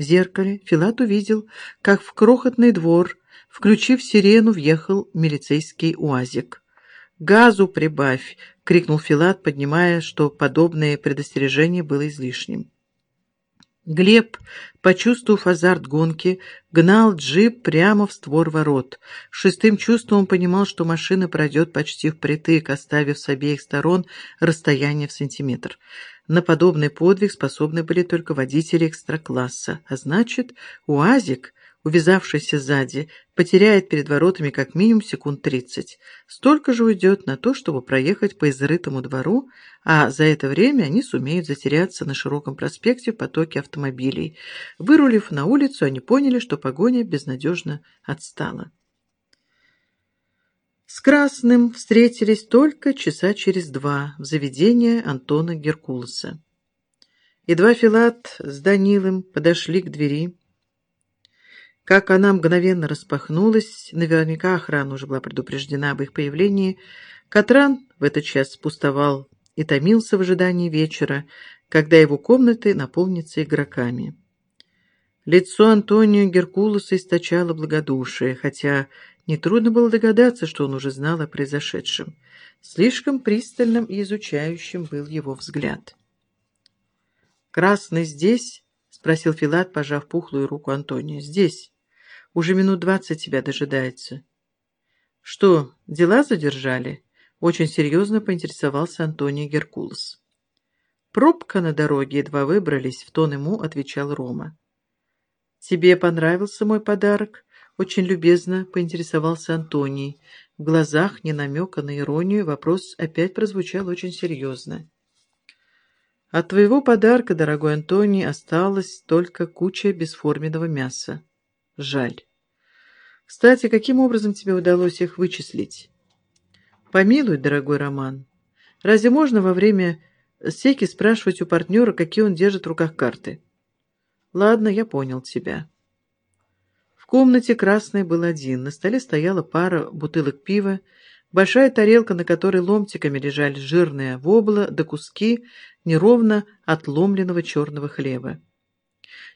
В зеркале Филат увидел, как в крохотный двор, включив сирену, въехал милицейский уазик. «Газу прибавь!» — крикнул Филат, поднимая, что подобное предостережение было излишним. Глеб, почувствовав азарт гонки, гнал джип прямо в створ ворот. Шестым чувством он понимал, что машина пройдет почти впритык, оставив с обеих сторон расстояние в сантиметр. На подобный подвиг способны были только водители экстракласса, а значит, УАЗик увязавшийся сзади, потеряет перед воротами как минимум секунд тридцать. Столько же уйдет на то, чтобы проехать по изрытому двору, а за это время они сумеют затеряться на широком проспекте в потоке автомобилей. Вырулив на улицу, они поняли, что погоня безнадежно отстала. С Красным встретились только часа через два в заведении Антона Геркулеса. Едва Филат с Данилом подошли к двери, как она мгновенно распахнулась, наверняка охрана уже была предупреждена об их появлении, Катран в этот час пустовал и томился в ожидании вечера, когда его комнаты наполнятся игроками. Лицо Антонио Геркулеса источало благодушие, хотя нетрудно было догадаться, что он уже знал о произошедшем. Слишком пристальным и изучающим был его взгляд. «Красный здесь?» — спросил Филат, пожав пухлую руку Антонио. «Здесь». Уже минут двадцать тебя дожидается. Что, дела задержали? Очень серьезно поинтересовался Антоний Геркулес. Пробка на дороге, едва выбрались, в тон ему отвечал Рома. «Тебе понравился мой подарок?» Очень любезно поинтересовался Антоний. В глазах, не намека на иронию, вопрос опять прозвучал очень серьезно. «От твоего подарка, дорогой Антоний, осталась только куча бесформенного мяса. Жаль. Кстати, каким образом тебе удалось их вычислить? Помилуй, дорогой Роман. Разве можно во время секи спрашивать у партнера, какие он держит в руках карты? Ладно, я понял тебя. Комнате красный был один. На столе стояла пара бутылок пива, большая тарелка, на которой ломтиками лежали жирные вобла да куски неровно отломленного черного хлеба.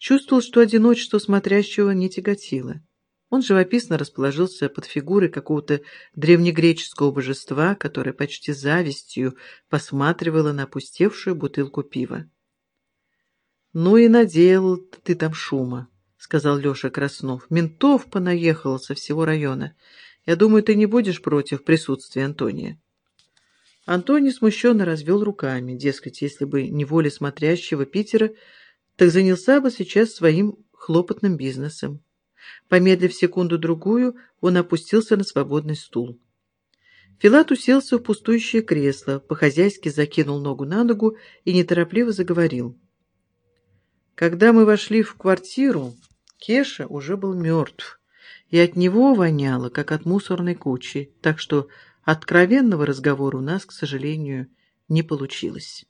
Чувствовал, что одиночество смотрящего не тяготило. Он живописно расположился под фигурой какого-то древнегреческого божества, которое почти завистью посматривало на опустевшую бутылку пива. «Ну и наделал ты там шума», — сказал Леша Краснов. «Ментов понаехало со всего района. Я думаю, ты не будешь против присутствия Антония». Антоний смущенно развел руками, дескать, если бы не воля смотрящего Питера, так занялся бы сейчас своим хлопотным бизнесом. Помедлив секунду-другую, он опустился на свободный стул. Филат уселся в пустующее кресло, по-хозяйски закинул ногу на ногу и неторопливо заговорил. Когда мы вошли в квартиру, Кеша уже был мертв, и от него воняло, как от мусорной кучи, так что откровенного разговора у нас, к сожалению, не получилось.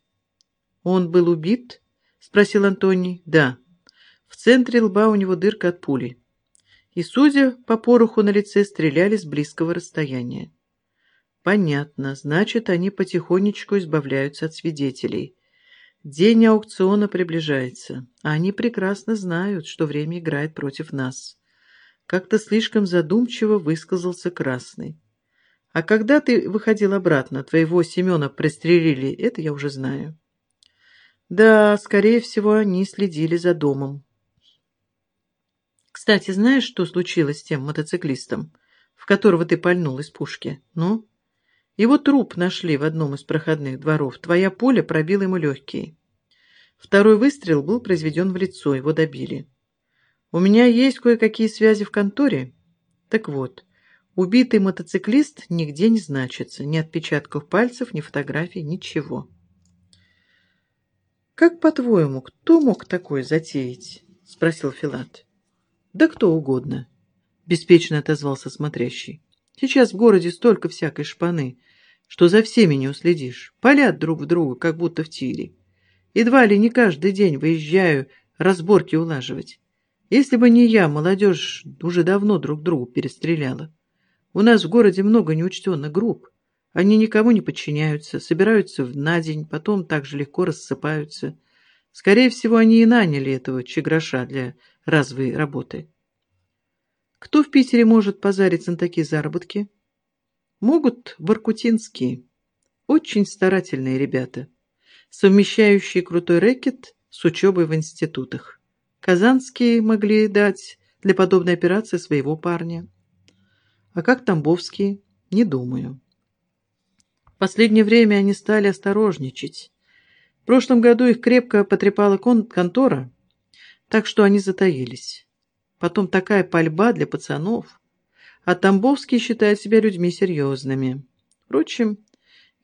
Он был убит — спросил Антоний. «Да. В центре лба у него дырка от пули. И, судя по пороху на лице, стреляли с близкого расстояния». «Понятно. Значит, они потихонечку избавляются от свидетелей. День аукциона приближается, а они прекрасно знают, что время играет против нас». Как-то слишком задумчиво высказался Красный. «А когда ты выходил обратно, твоего Семена пристрелили, это я уже знаю». Да, скорее всего, они следили за домом. Кстати, знаешь, что случилось с тем мотоциклистом, в которого ты пальнул из пушки? Ну? Его труп нашли в одном из проходных дворов. Твоя пуля пробила ему легкие. Второй выстрел был произведен в лицо, его добили. У меня есть кое-какие связи в конторе. Так вот, убитый мотоциклист нигде не значится. Ни отпечатков пальцев, ни фотографий, ничего. «Как, по-твоему, кто мог такое затеять?» — спросил Филат. «Да кто угодно», — беспечно отозвался смотрящий. «Сейчас в городе столько всякой шпаны, что за всеми не уследишь. Палят друг в друга, как будто в тире. Едва ли не каждый день выезжаю разборки улаживать. Если бы не я, молодежь уже давно друг другу перестреляла. У нас в городе много неучтенных групп. Они никому не подчиняются, собираются на день, потом так же легко рассыпаются. Скорее всего, они и наняли этого чеграша для разовой работы. Кто в Питере может позариться на такие заработки? Могут воркутинские. Очень старательные ребята, совмещающие крутой рэкет с учебой в институтах. Казанские могли дать для подобной операции своего парня. А как Тамбовские? Не думаю. В последнее время они стали осторожничать. В прошлом году их крепко потрепала контора, так что они затаились. Потом такая пальба для пацанов. А Тамбовские считают себя людьми серьезными. Впрочем,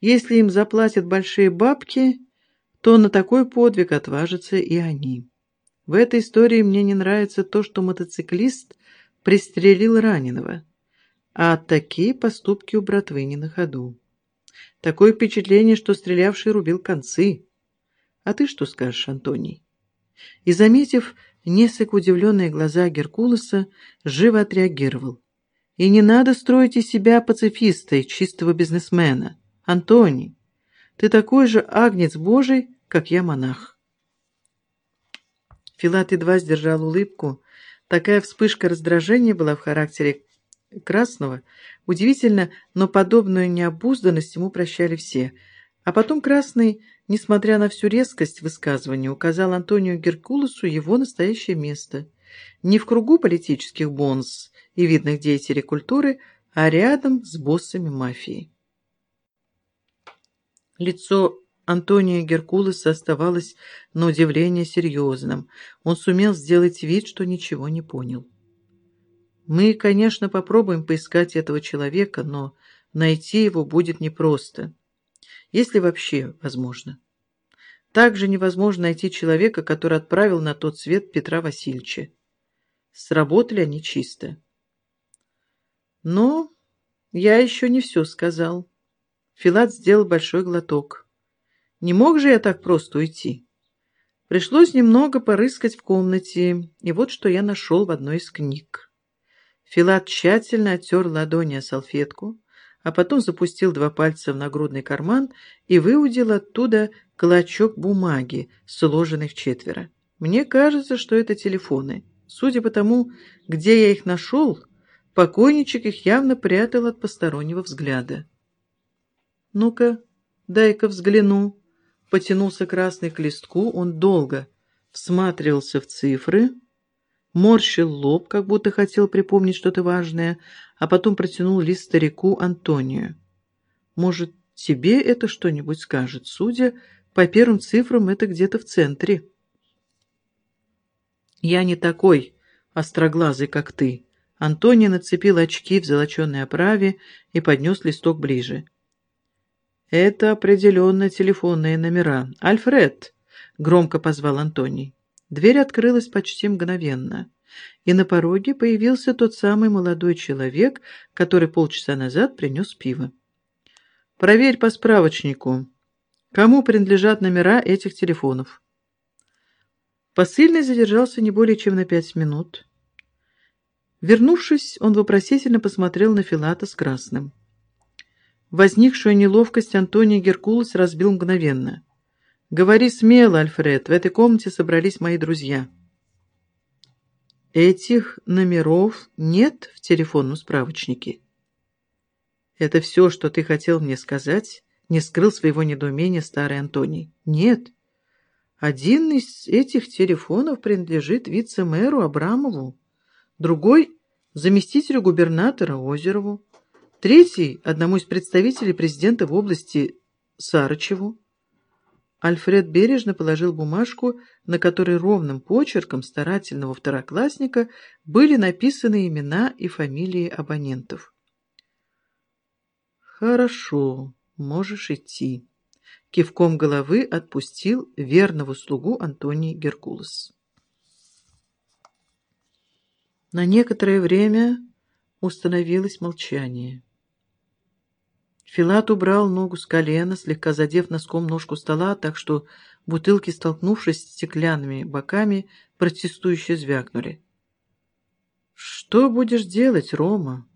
если им заплатят большие бабки, то на такой подвиг отважатся и они. В этой истории мне не нравится то, что мотоциклист пристрелил раненого, а такие поступки у братвы не на ходу. Такое впечатление, что стрелявший рубил концы. А ты что скажешь, Антоний? И, заметив несколько удивленные глаза Геркулеса, живо отреагировал. И не надо строить из себя пацифиста и чистого бизнесмена. Антоний, ты такой же агнец Божий, как я монах. Филат едва сдержал улыбку. Такая вспышка раздражения была в характере Красного. Удивительно, но подобную необузданность ему прощали все. А потом Красный, несмотря на всю резкость высказывания, указал Антонию Геркулесу его настоящее место. Не в кругу политических бонс и видных деятелей культуры, а рядом с боссами мафии. Лицо Антония Геркулеса оставалось на удивление серьезным. Он сумел сделать вид, что ничего не понял. Мы, конечно, попробуем поискать этого человека, но найти его будет непросто, если вообще возможно. Также невозможно найти человека, который отправил на тот свет Петра Васильевича. Сработали они чисто. Но я еще не все сказал. Филат сделал большой глоток. Не мог же я так просто уйти? Пришлось немного порыскать в комнате, и вот что я нашел в одной из книг. Филат тщательно оттер ладони о салфетку, а потом запустил два пальца в нагрудный карман и выудил оттуда клочок бумаги, сложенный в четверо. Мне кажется, что это телефоны. Судя по тому, где я их нашел, покойничек их явно прятал от постороннего взгляда. «Ну-ка, дай-ка взгляну». Потянулся красный к листку, он долго всматривался в цифры, морщил лоб, как будто хотел припомнить что-то важное, а потом протянул лист старику Антонию. «Может, тебе это что-нибудь скажет? Судя по первым цифрам, это где-то в центре». «Я не такой остроглазый, как ты». Антоний нацепил очки в золоченой оправе и поднес листок ближе. «Это определенно телефонные номера. Альфред!» — громко позвал Антоний. Дверь открылась почти мгновенно, и на пороге появился тот самый молодой человек, который полчаса назад принес пиво. «Проверь по справочнику, кому принадлежат номера этих телефонов». Посыльный задержался не более чем на пять минут. Вернувшись, он вопросительно посмотрел на Филата с красным. Возникшую неловкость Антоний Геркулес разбил мгновенно. «Говори смело, Альфред, в этой комнате собрались мои друзья». «Этих номеров нет в телефонном справочнике». «Это все, что ты хотел мне сказать?» Не скрыл своего недоумения старый Антоний. «Нет. Один из этих телефонов принадлежит вице-мэру Абрамову, другой – заместителю губернатора Озерову, третий – одному из представителей президента в области Сарычеву, Альфред бережно положил бумажку, на которой ровным почерком старательного второклассника были написаны имена и фамилии абонентов. «Хорошо, можешь идти», — кивком головы отпустил верного слугу Антоний Геркулес. На некоторое время установилось молчание. Филат убрал ногу с колена, слегка задев носком ножку стола, так что бутылки, столкнувшись с стеклянными боками, протестующе звякнули. «Что будешь делать, Рома?»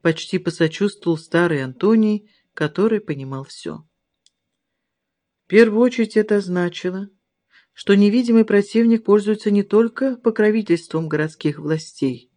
Почти посочувствовал старый Антоний, который понимал все. В первую очередь это значило, что невидимый противник пользуется не только покровительством городских властей,